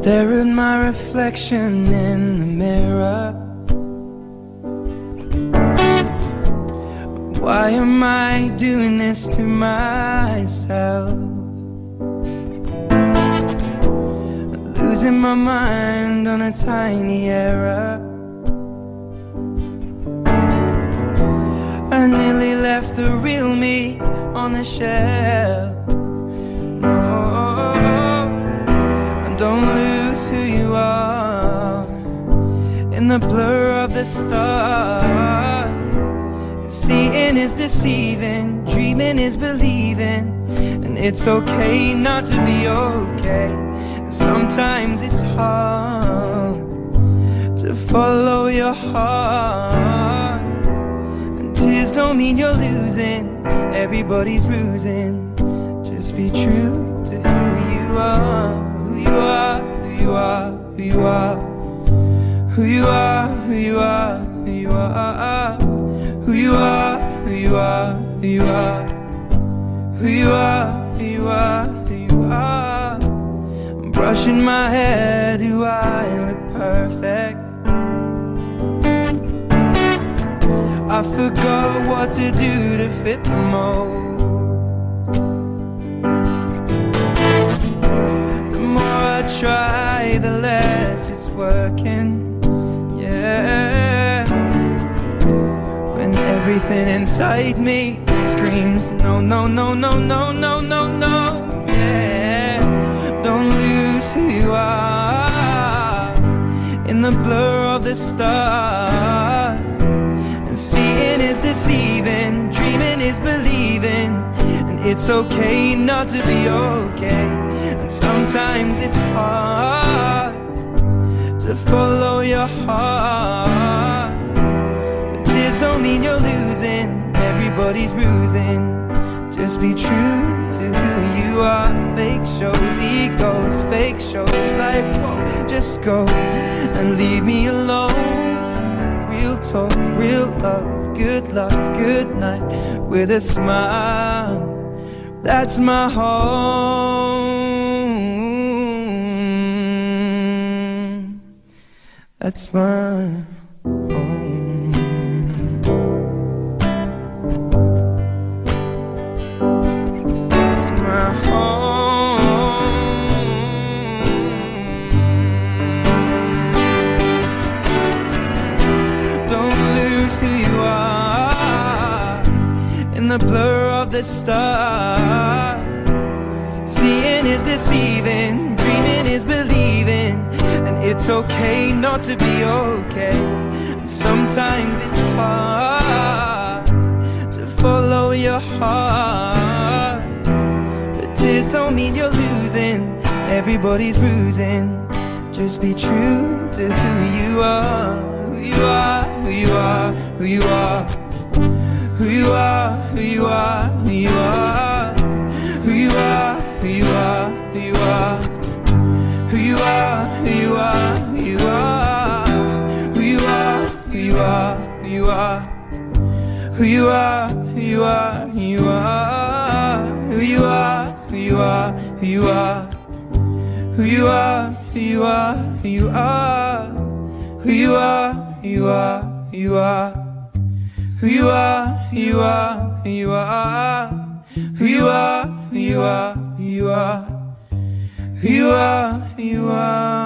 Stare at my reflection in the mirror. Why am I doing this to myself? Losing my mind on a tiny error. I nearly left the real me on the shelf. The blur of the stars. Seeing is deceiving, dreaming is believing, and it's okay not to be okay. Sometimes it's hard to follow your heart. And tears don't mean you're losing, everybody's bruising. Just be true to who you are, who you are, who you are, who you are who you are, who you are, who you are, who you are, who you are, who you are, who you are, who you are, who you are. I'm brushing my hair, do I look perfect? I forgot what to do to fit the mold. The more I try, the less it's working. Yeah. When everything inside me screams no, no, no, no, no, no, no, no. Yeah, don't lose who you are in the blur of the stars. And seeing is deceiving, dreaming is believing, and it's okay not to be okay. Sometimes it's hard to follow your heart. But tears don't mean you're losing, everybody's bruising. Just be true to who you are. Fake shows, egos, fake shows. Like, whoa, just go and leave me alone. Real talk, real love, good luck, good night. With a smile, that's my home. That's my home. My home. Don't lose who you are in the blur of the stars. Seeing is deceiving. It's okay not to be okay. sometimes it's hard to follow your heart. But tears don't mean you're losing. Everybody's bruising. Just be true to who you are. Who you are, who you are, who you are. Who you are, who you are, who you are. Are, you are, who you are, you are, you are, who you are, who you are, who you are, who you are, who you are, who you are, who you are, who you are, who you are, who you are, who you are, who you are, who you are, who you are, who you are who you are, who you are.